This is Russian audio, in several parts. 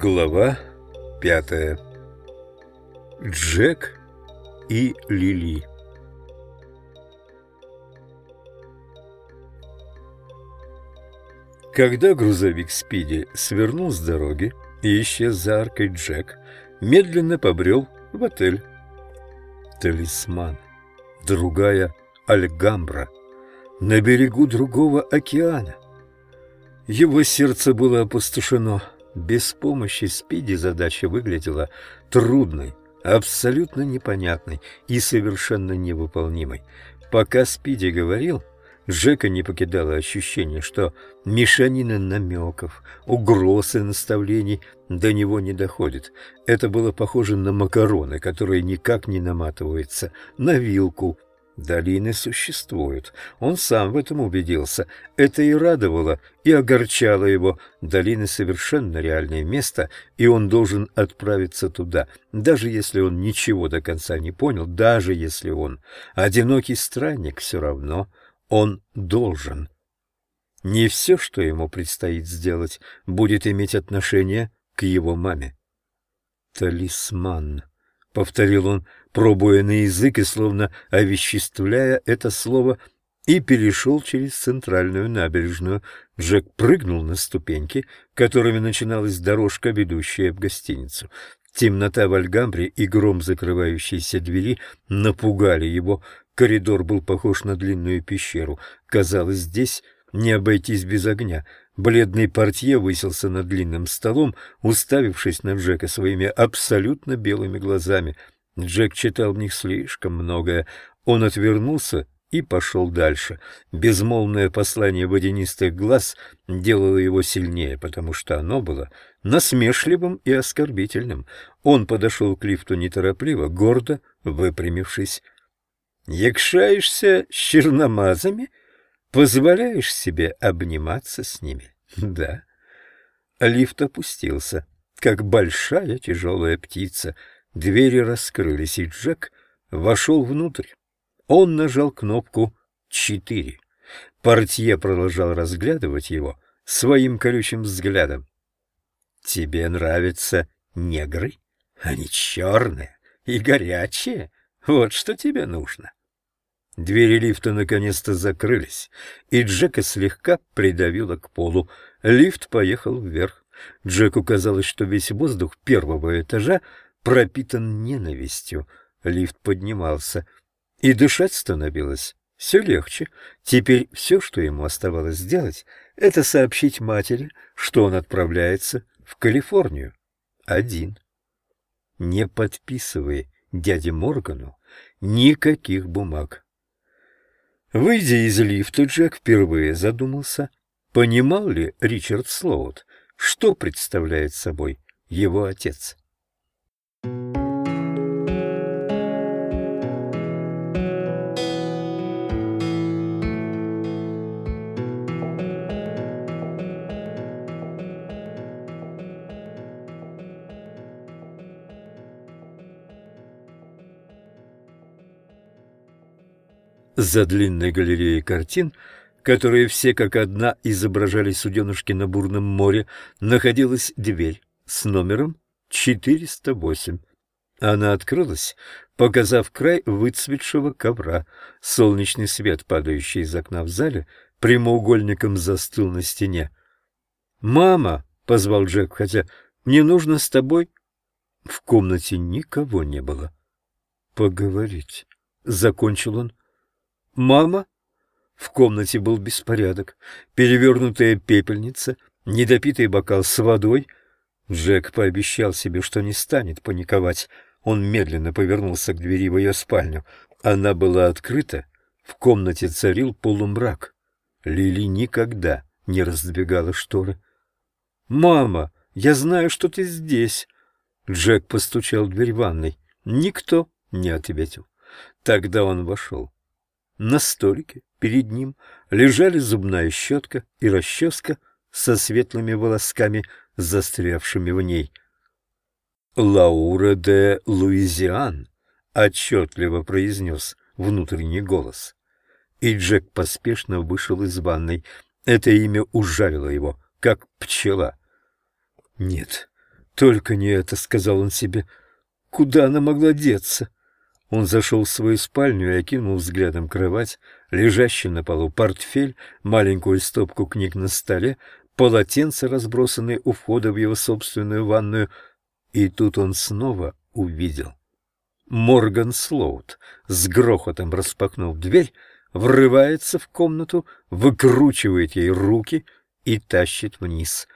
Глава пятая Джек и Лили Когда грузовик Спиди свернул с дороги и исчез за аркой, Джек медленно побрел в отель. Талисман. Другая Альгамбра. На берегу другого океана. Его сердце было опустошено. Без помощи Спиди задача выглядела трудной, абсолютно непонятной и совершенно невыполнимой. Пока Спиди говорил, Джека не покидало ощущение, что мешанина намеков, угроз и наставлений до него не доходит. Это было похоже на макароны, которые никак не наматываются на вилку, Долины существуют. Он сам в этом убедился. Это и радовало, и огорчало его. Долины — совершенно реальное место, и он должен отправиться туда, даже если он ничего до конца не понял, даже если он одинокий странник, все равно он должен. Не все, что ему предстоит сделать, будет иметь отношение к его маме. Талисман. — повторил он, пробуя на язык и словно овеществляя это слово, и перешел через центральную набережную. Джек прыгнул на ступеньки, которыми начиналась дорожка, ведущая в гостиницу. Темнота в Альгамбре и гром закрывающейся двери напугали его. Коридор был похож на длинную пещеру. Казалось, здесь не обойтись без огня. Бледный портье высился над длинным столом, уставившись на Джека своими абсолютно белыми глазами. Джек читал в них слишком многое. Он отвернулся и пошел дальше. Безмолвное послание водянистых глаз делало его сильнее, потому что оно было насмешливым и оскорбительным. Он подошел к лифту неторопливо, гордо выпрямившись. «Якшаешься с черномазами?» Позволяешь себе обниматься с ними? Да. Лифт опустился, как большая тяжелая птица. Двери раскрылись, и Джек вошел внутрь. Он нажал кнопку «четыре». Портье продолжал разглядывать его своим колючим взглядом. «Тебе нравятся негры? Они черные и горячие. Вот что тебе нужно». Двери лифта наконец-то закрылись, и Джека слегка придавило к полу. Лифт поехал вверх. Джеку казалось, что весь воздух первого этажа пропитан ненавистью. Лифт поднимался, и дышать становилось все легче. Теперь все, что ему оставалось сделать, это сообщить матери, что он отправляется в Калифорнию. Один. Не подписывай дяде Моргану никаких бумаг. Выйдя из лифта, Джек впервые задумался, понимал ли Ричард Слоут, что представляет собой его отец. За длинной галереей картин, которые все как одна изображали суденышки на бурном море, находилась дверь с номером 408. Она открылась, показав край выцветшего ковра. Солнечный свет, падающий из окна в зале, прямоугольником застыл на стене. «Мама!» — позвал Джек, хотя «мне нужно с тобой...» В комнате никого не было. «Поговорить», — закончил он. «Мама?» В комнате был беспорядок. Перевернутая пепельница, недопитый бокал с водой. Джек пообещал себе, что не станет паниковать. Он медленно повернулся к двери в ее спальню. Она была открыта. В комнате царил полумрак. Лили никогда не раздвигала шторы. «Мама, я знаю, что ты здесь!» Джек постучал в дверь ванной. Никто не ответил. Тогда он вошел. На столике перед ним лежали зубная щетка и расческа со светлыми волосками, застрявшими в ней. «Лаура де Луизиан», — отчетливо произнес внутренний голос. И Джек поспешно вышел из ванной. Это имя ужалило его, как пчела. Нет, Только не это, — сказал он себе. Куда она могла деться? Он зашел в свою спальню и окинул взглядом кровать, лежащий на полу портфель, маленькую стопку книг на столе, полотенца, разбросанные у входа в его собственную ванную, и тут он снова увидел. Морган Слоут, с грохотом распахнув дверь, врывается в комнату, выкручивает ей руки и тащит вниз.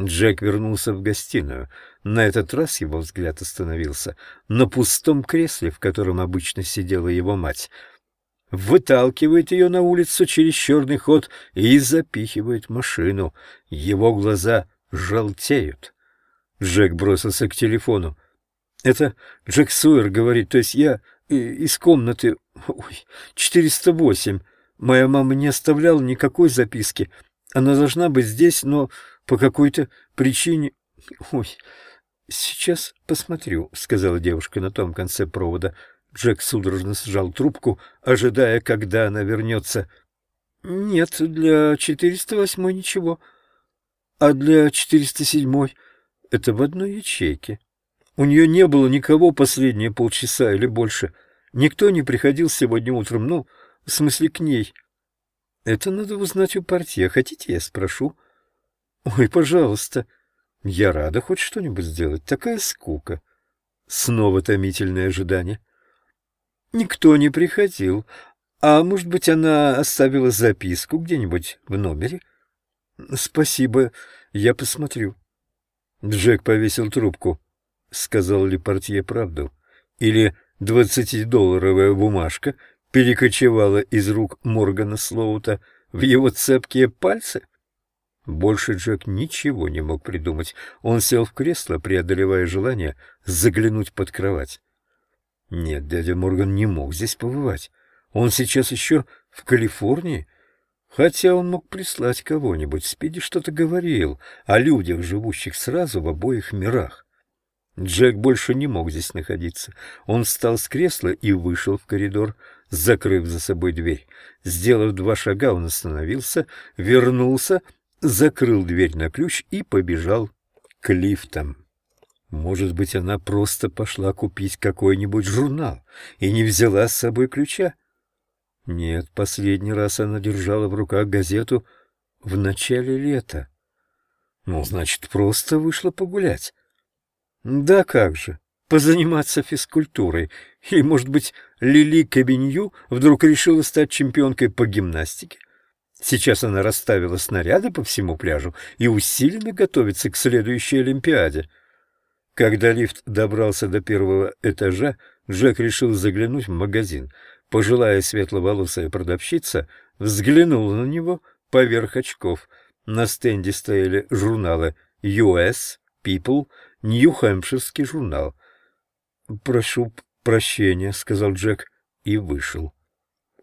Джек вернулся в гостиную. На этот раз его взгляд остановился на пустом кресле, в котором обычно сидела его мать. Выталкивает ее на улицу через черный ход и запихивает машину. Его глаза желтеют. Джек бросился к телефону. Это Джек Суэр говорит, то есть я из комнаты... Ой, 408. Моя мама не оставляла никакой записки. Она должна быть здесь, но по какой-то причине... Ой, сейчас посмотрю, — сказала девушка на том конце провода. Джек судорожно сжал трубку, ожидая, когда она вернется. Нет, для 408 ничего. А для 407 это в одной ячейке. У нее не было никого последние полчаса или больше. Никто не приходил сегодня утром, ну, в смысле, к ней. Это надо узнать у партии. Хотите, я спрошу? Ой, пожалуйста. Я рада хоть что-нибудь сделать. Такая скука. Снова томительное ожидание. Никто не приходил. А может быть, она оставила записку где-нибудь в номере? Спасибо, я посмотрю. Джек повесил трубку сказал ли портье правду, или двадцатидолларовая бумажка перекочевала из рук Моргана Слоута в его цепкие пальцы? Больше Джек ничего не мог придумать. Он сел в кресло, преодолевая желание заглянуть под кровать. Нет, дядя Морган не мог здесь побывать. Он сейчас еще в Калифорнии, хотя он мог прислать кого-нибудь. Спиди что-то говорил о людях, живущих сразу в обоих мирах. Джек больше не мог здесь находиться. Он встал с кресла и вышел в коридор, закрыв за собой дверь. Сделав два шага, он остановился, вернулся, закрыл дверь на ключ и побежал к лифтам. Может быть, она просто пошла купить какой-нибудь журнал и не взяла с собой ключа? Нет, последний раз она держала в руках газету в начале лета. Ну, значит, просто вышла погулять. Да как же, позаниматься физкультурой. Или, может быть, Лили Кабинью вдруг решила стать чемпионкой по гимнастике? Сейчас она расставила снаряды по всему пляжу и усиленно готовится к следующей Олимпиаде. Когда лифт добрался до первого этажа, Джек решил заглянуть в магазин. Пожилая светловолосая продавщица взглянула на него поверх очков. На стенде стояли журналы US, People, Нью-Хэмпширский журнал. «Прошу прощения», — сказал Джек и вышел.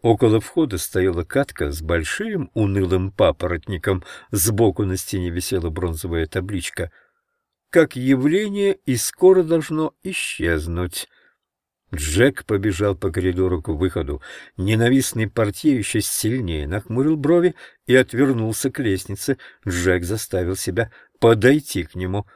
Около входа стояла катка с большим унылым папоротником, сбоку на стене висела бронзовая табличка. «Как явление и скоро должно исчезнуть». Джек побежал по коридору к выходу. Ненавистный портье еще сильнее нахмурил брови и отвернулся к лестнице. Джек заставил себя подойти к нему —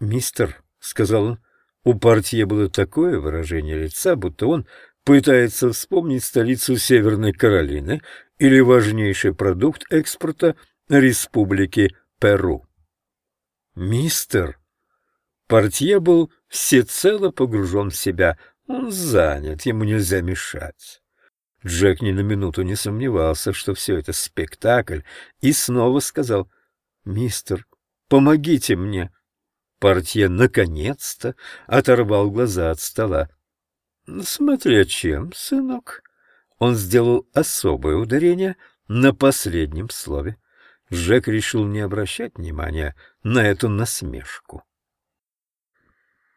«Мистер», — сказал он, — у партии было такое выражение лица, будто он пытается вспомнить столицу Северной Каролины или важнейший продукт экспорта Республики Перу. «Мистер!» Портье был всецело погружен в себя. Он занят, ему нельзя мешать. Джек ни на минуту не сомневался, что все это спектакль, и снова сказал, «Мистер, помогите мне!» Портье наконец-то оторвал глаза от стола. — Смотря чем, сынок. Он сделал особое ударение на последнем слове. Жек решил не обращать внимания на эту насмешку.